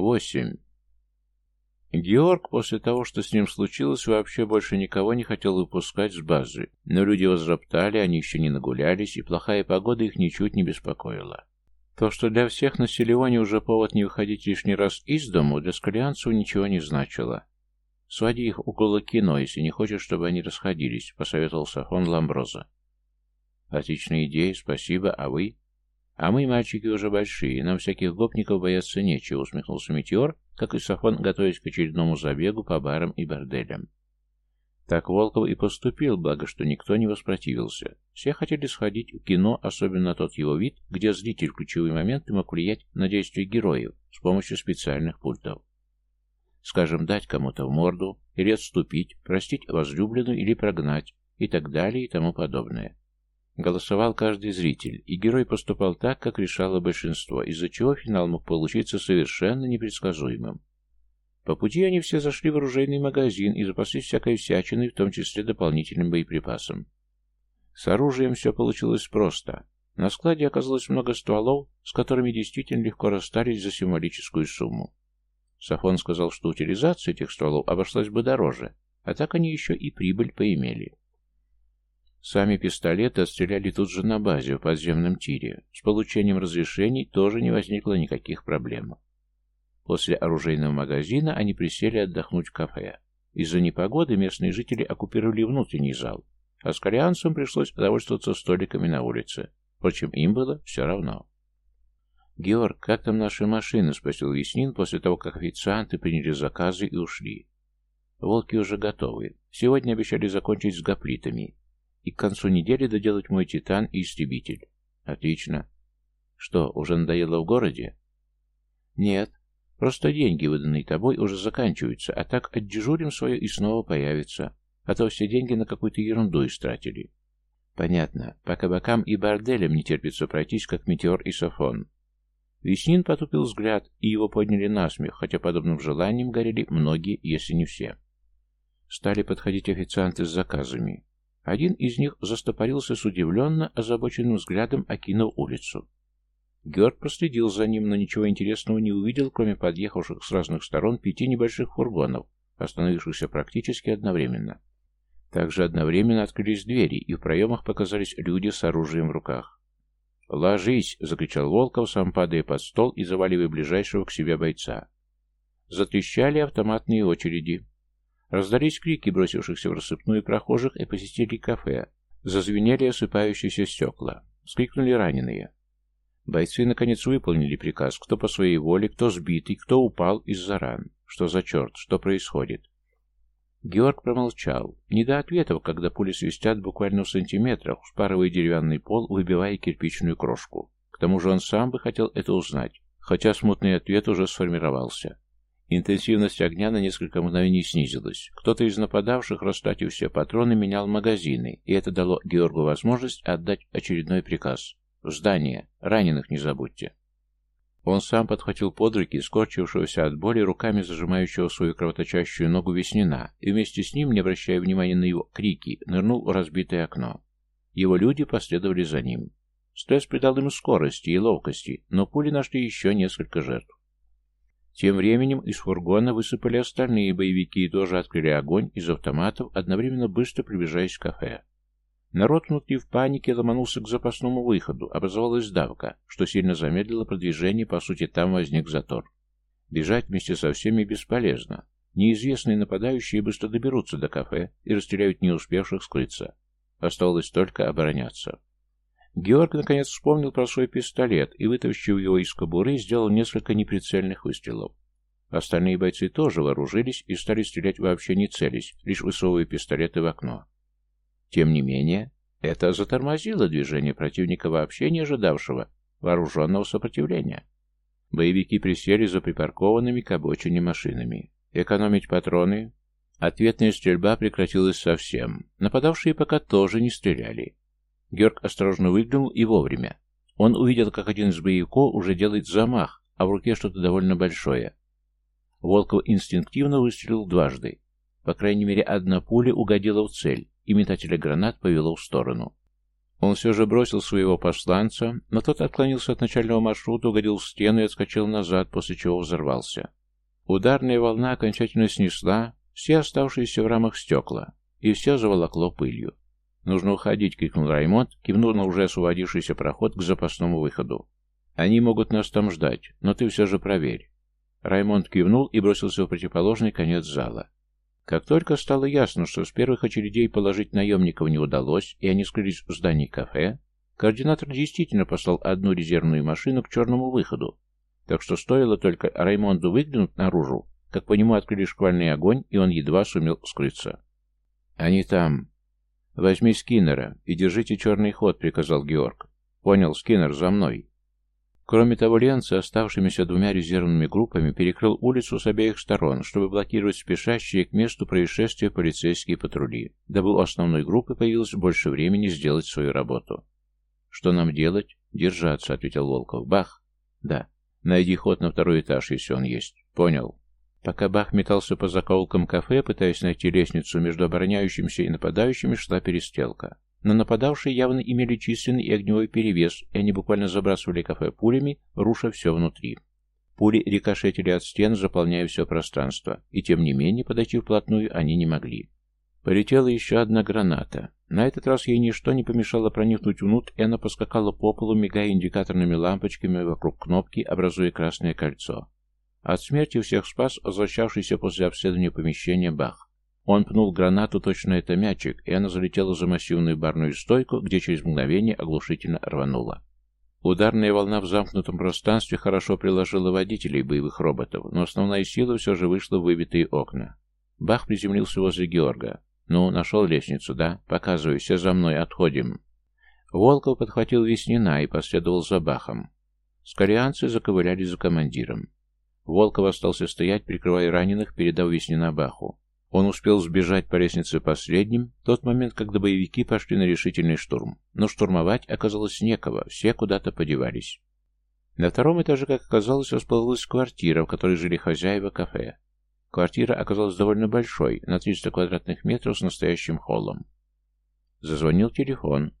Восемь. Георг после того, что с ним случилось, вообще больше никого не хотел выпускать с базы, но люди возроптали, они еще не нагулялись, и плохая погода их ничуть не беспокоила. То, что для всех на Селионе уже повод не выходить лишний раз из дому, для скалианцев ничего не значило. «Своди их около кино, если не хочешь, чтобы они расходились», — посоветовал Сафон Ламброза. «Отличная идея, спасибо. А вы?» «А мы, мальчики, уже большие, нам всяких гопников бояться нечего», — усмехнулся Метеор, как и Сафон, готовясь к очередному забегу по барам и борделям. Так Волков и поступил, благо что никто не воспротивился. Все хотели сходить в кино, особенно тот его вид, где зритель в ключевые моменты мог влиять на действия героев с помощью специальных пультов. Скажем, дать кому-то в морду, или отступить, простить возлюбленную или прогнать, и так далее и тому подобное. Голосовал каждый зритель, и герой поступал так, как решало большинство, из-за чего финал мог получиться совершенно непредсказуемым. По пути они все зашли в оружейный магазин и запаслись всякой всячиной, в том числе дополнительным боеприпасом. С оружием все получилось просто. На складе оказалось много стволов, с которыми действительно легко расстались за символическую сумму. Сафон сказал, что утилизация этих стволов обошлась бы дороже, а так они еще и прибыль поимели. Сами пистолеты отстреляли тут же на базе, в подземном тире. С получением разрешений тоже не возникло никаких проблем. После оружейного магазина они присели отдохнуть в кафе. Из-за непогоды местные жители оккупировали внутренний зал, а скорианцам пришлось довольствоваться столиками на улице. Впрочем, им было все равно. «Георг, как там наши машины?» — спросил Веснин после того, как официанты приняли заказы и ушли. «Волки уже готовы. Сегодня обещали закончить с гоплитами и к концу недели доделать мой Титан и Истребитель. Отлично. Что, уже надоело в городе? Нет. Просто деньги, выданные тобой, уже заканчиваются, а так отдежурим свое и снова появится. А то все деньги на какую-то ерунду истратили. Понятно. По кабакам и борделям не терпится пройтись, как метеор и софон. Веснин потупил взгляд, и его подняли насмех, хотя подобным желанием горели многие, если не все. Стали подходить официанты с заказами. Один из них застопорился с удивленно озабоченным взглядом, окинув улицу. Георг проследил за ним, но ничего интересного не увидел, кроме подъехавших с разных сторон пяти небольших фургонов, остановившихся практически одновременно. Также одновременно открылись двери, и в проемах показались люди с оружием в руках. «Ложись!» — закричал Волков, сам падая под стол и заваливая ближайшего к себе бойца. Затрещали автоматные очереди. Раздались крики бросившихся в рассыпную прохожих и посетителей кафе. Зазвенели осыпающиеся стекла. Скрикнули раненые. Бойцы наконец выполнили приказ, кто по своей воле, кто сбитый, кто упал из-за ран. Что за черт? Что происходит? Георг промолчал. Не до ответов, когда пули свистят буквально в сантиметрах, вспарывая деревянный пол, выбивая кирпичную крошку. К тому же он сам бы хотел это узнать, хотя смутный ответ уже сформировался. Интенсивность огня на несколько мгновений снизилась. Кто-то из нападавших, растратив все патроны, менял магазины, и это дало Георгу возможность отдать очередной приказ. «В здание! Раненых не забудьте!» Он сам подхватил под руки скорчившегося от боли руками зажимающего свою кровоточащую ногу Веснина и вместе с ним, не обращая внимания на его крики, нырнул в разбитое окно. Его люди последовали за ним. Стресс придал им скорости и ловкости, но пули нашли еще несколько жертв. Тем временем из фургона высыпали остальные боевики и тоже открыли огонь из автоматов, одновременно быстро приближаясь к кафе. Народ внутри в панике ломанулся к запасному выходу, образовалась давка, что сильно замедлило продвижение, по сути там возник затор. Бежать вместе со всеми бесполезно. Неизвестные нападающие быстро доберутся до кафе и расстреляют не успевших скрыться. Оставалось только обороняться. Георг наконец вспомнил про свой пистолет и, вытащив его из кобуры, сделал несколько неприцельных выстрелов. Остальные бойцы тоже вооружились и стали стрелять вообще не целясь, лишь высовывая пистолеты в окно. Тем не менее, это затормозило движение противника вообще не ожидавшего вооруженного сопротивления. Боевики присели за припаркованными к обочине машинами. Экономить патроны? Ответная стрельба прекратилась совсем. Нападавшие пока тоже не стреляли. Георг осторожно выглянул и вовремя. Он увидел, как один из боевиков уже делает замах, а в руке что-то довольно большое. Волков инстинктивно выстрелил дважды. По крайней мере, одна пуля угодила в цель, и метателя гранат повело в сторону. Он все же бросил своего посланца, но тот отклонился от начального маршрута, угодил в стену и отскочил назад, после чего взорвался. Ударная волна окончательно снесла все оставшиеся в рамах стекла, и все заволокло пылью. «Нужно уходить!» — крикнул Раймонд, кивнул на уже освободившийся проход к запасному выходу. «Они могут нас там ждать, но ты все же проверь». Раймонд кивнул и бросился в противоположный конец зала. Как только стало ясно, что с первых очередей положить наемников не удалось, и они скрылись в здании кафе, координатор действительно послал одну резервную машину к черному выходу, так что стоило только Раймонду выглянуть наружу, как по нему открыли шквальный огонь, и он едва сумел скрыться. «Они там», «Возьми Скиннера и держите черный ход», — приказал Георг. «Понял, Скиннер, за мной». Кроме того, Ленце, оставшимися двумя резервными группами, перекрыл улицу с обеих сторон, чтобы блокировать спешащие к месту происшествия полицейские патрули, дабы у основной группы появилось больше времени сделать свою работу. «Что нам делать?» «Держаться», — ответил Волков. «Бах!» «Да. Найди ход на второй этаж, если он есть». «Понял». Пока Бах метался по закоулкам кафе, пытаясь найти лестницу между обороняющимися и нападающими, шла перестрелка. Но нападавшие явно имели численный и огневой перевес, и они буквально забрасывали кафе пулями, руша все внутри. Пули рикошетили от стен, заполняя все пространство, и тем не менее подойти вплотную они не могли. Полетела еще одна граната. На этот раз ей ничто не помешало проникнуть внутрь, и она поскакала по полу, мигая индикаторными лампочками вокруг кнопки, образуя красное кольцо. От смерти всех спас возвращавшийся после обследования помещения Бах. Он пнул гранату, точно это мячик, и она залетела за массивную барную стойку, где через мгновение оглушительно рванула. Ударная волна в замкнутом пространстве хорошо приложила водителей боевых роботов, но основная сила все же вышла в выбитые окна. Бах приземлился возле Георга. «Ну, нашел лестницу, да? Показывай, все за мной, отходим». Волков подхватил Веснина и последовал за Бахом. Скорианцы заковыляли за командиром. Волков остался стоять, прикрывая раненых, передав Веснина Баху. Он успел сбежать по лестнице последним, в тот момент, когда боевики пошли на решительный штурм. Но штурмовать оказалось некого, все куда-то подевались. На втором этаже, как оказалось, располагалась квартира, в которой жили хозяева кафе. Квартира оказалась довольно большой, на 300 квадратных метров с настоящим холлом. Зазвонил телефон.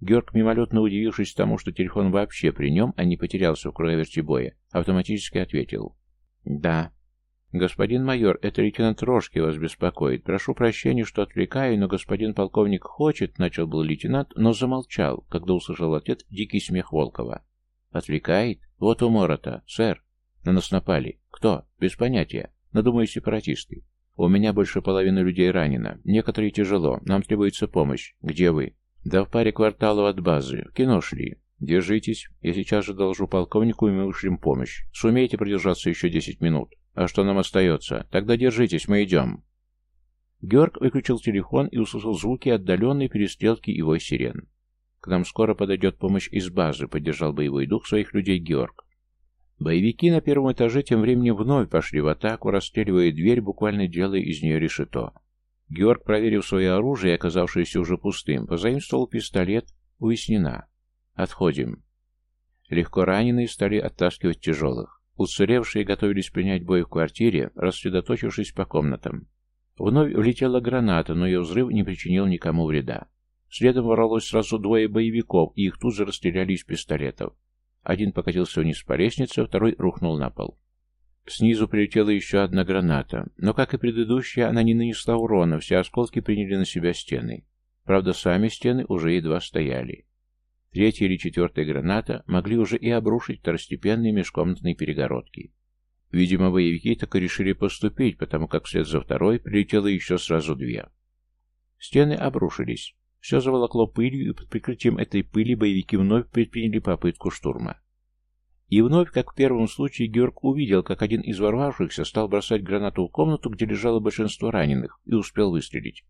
Георг, мимолетно удивившись тому, что телефон вообще при нем, а не потерялся в круговерти боя, автоматически ответил. «Да». «Господин майор, это лейтенант Рожки вас беспокоит. Прошу прощения, что отвлекаю, но господин полковник хочет...» Начал был лейтенант, но замолчал, когда услышал ответ дикий смех Волкова. «Отвлекает? Вот умора-то, сэр. На нас напали. Кто? Без понятия. Но, думаю, сепаратисты. У меня больше половины людей ранено. Некоторые тяжело. Нам требуется помощь. Где вы?» Да в паре кварталов от базы. Кино шли. Держитесь. Я сейчас же должу полковнику, и мы вышлем помощь. Сумеете продержаться еще десять минут? А что нам остается? Тогда держитесь, мы идем. Георг выключил телефон и услышал звуки отдаленной перестрелки вой сирен. К нам скоро подойдет помощь из базы, поддержал боевой дух своих людей Георг. Боевики на первом этаже тем временем вновь пошли в атаку, расстреливая дверь, буквально делая из нее решето. Георг, проверив свое оружие, оказавшееся уже пустым, позаимствовал пистолет у Веснина. «Отходим». Легко раненые стали оттаскивать тяжелых. Уцелевшие готовились принять бой в квартире, рассредоточившись по комнатам. Вновь влетела граната, но ее взрыв не причинил никому вреда. Следом ворвалось сразу двое боевиков, и их тут же расстреляли из пистолетов. Один покатился вниз по лестнице, второй рухнул на пол. Снизу прилетела еще одна граната, но, как и предыдущая, она не нанесла урона, все осколки приняли на себя стены. Правда, сами стены уже едва стояли. Третья или четвертая граната могли уже и обрушить второстепенные межкомнатные перегородки. Видимо, боевики так и решили поступить, потому как вслед за второй прилетело еще сразу две. Стены обрушились. Все заволокло пылью, и под прикрытием этой пыли боевики вновь предприняли попытку штурма. И вновь, как в первом случае, Георг увидел, как один из ворвавшихся стал бросать гранату в комнату, где лежало большинство раненых, и успел выстрелить.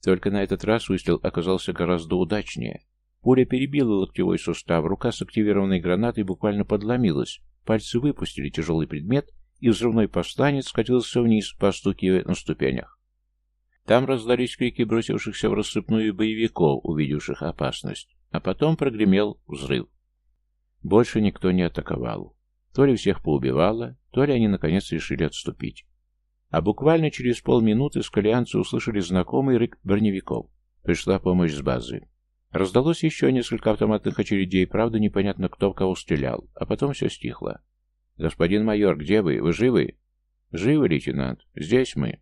Только на этот раз выстрел оказался гораздо удачнее. Пуля перебила локтевой сустав, рука с активированной гранатой буквально подломилась, пальцы выпустили тяжелый предмет, и взрывной посланец скатился вниз, постукивая на ступенях. Там раздались крики бросившихся в рассыпную боевиков, увидевших опасность, а потом прогремел взрыв. Больше никто не атаковал. То ли всех поубивало, то ли они наконец решили отступить. А буквально через полминуты скалианцы услышали знакомый рык броневиков. Пришла помощь с базы. Раздалось еще несколько автоматных очередей, правда, непонятно, кто в кого стрелял, а потом все стихло. «Господин майор, где вы? Вы живы?» «Живы, лейтенант. Здесь мы».